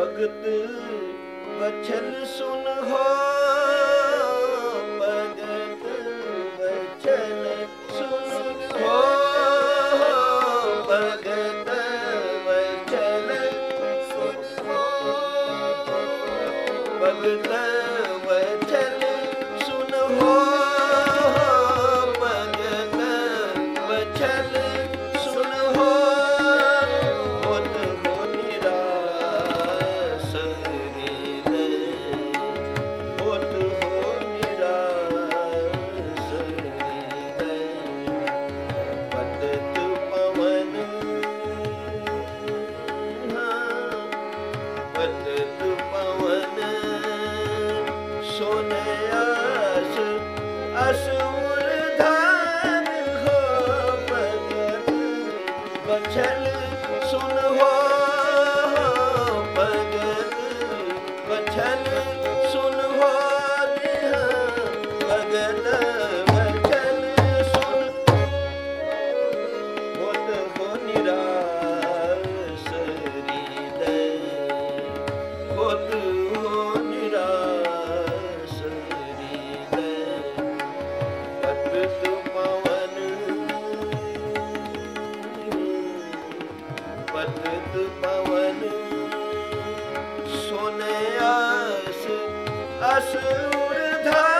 ਭਗਤ ਬਚਨ ਸੁਨ ਹੋ ਭਗਤ ਬਚਨ ਸੁਨ ਹੋ ਭਗਤ ਬਚਨ ਸੁਨ ਹੋ ਭਗਤ ਅਸੁਰ ਧਾ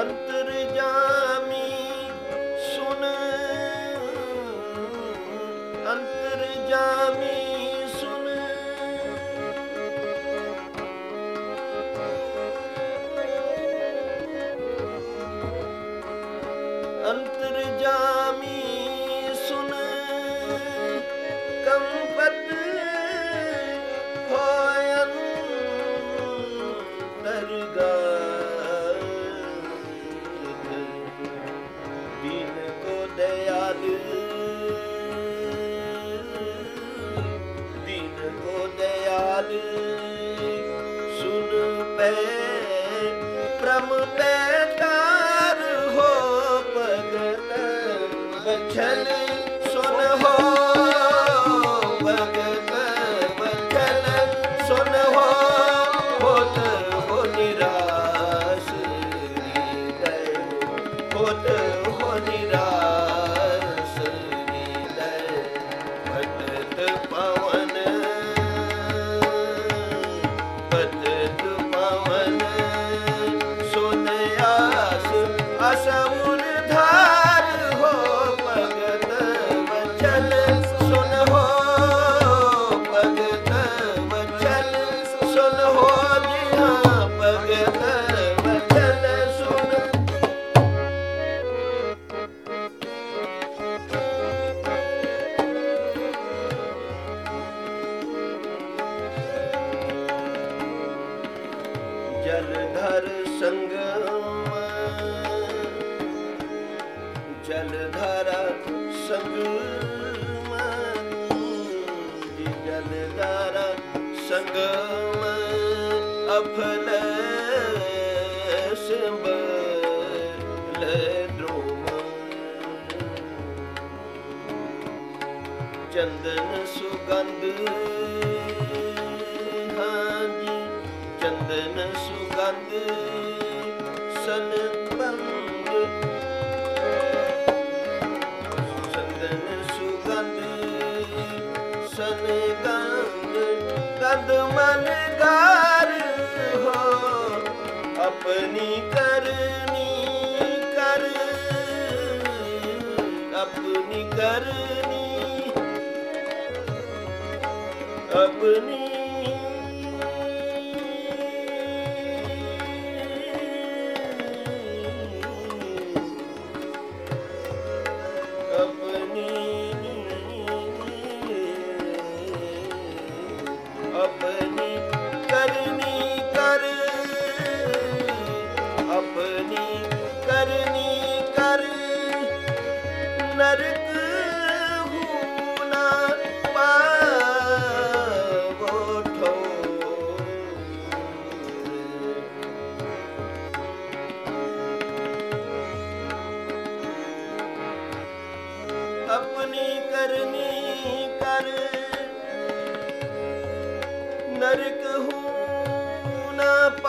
ਅੰਤਰ ਜਾਮੀ ਸੁਨ। ਅੰਤਰ ਜਾਮੀ ਸੁਨ। ਅੰਤਰ ਜਾਮੀ ਸੁਨ। ਕਮ ਪ੍ਰਮ ਹੋ sabor. ਸੰਗਮ ਅਫਲ ਸੰਬਲ ਡੂਮ। ਚੰਦਨ ਚੰਦਨ ਸੁਗੰਧ ਸਨ up.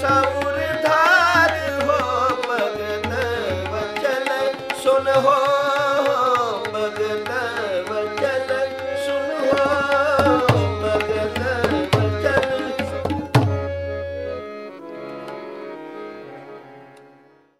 Saúl.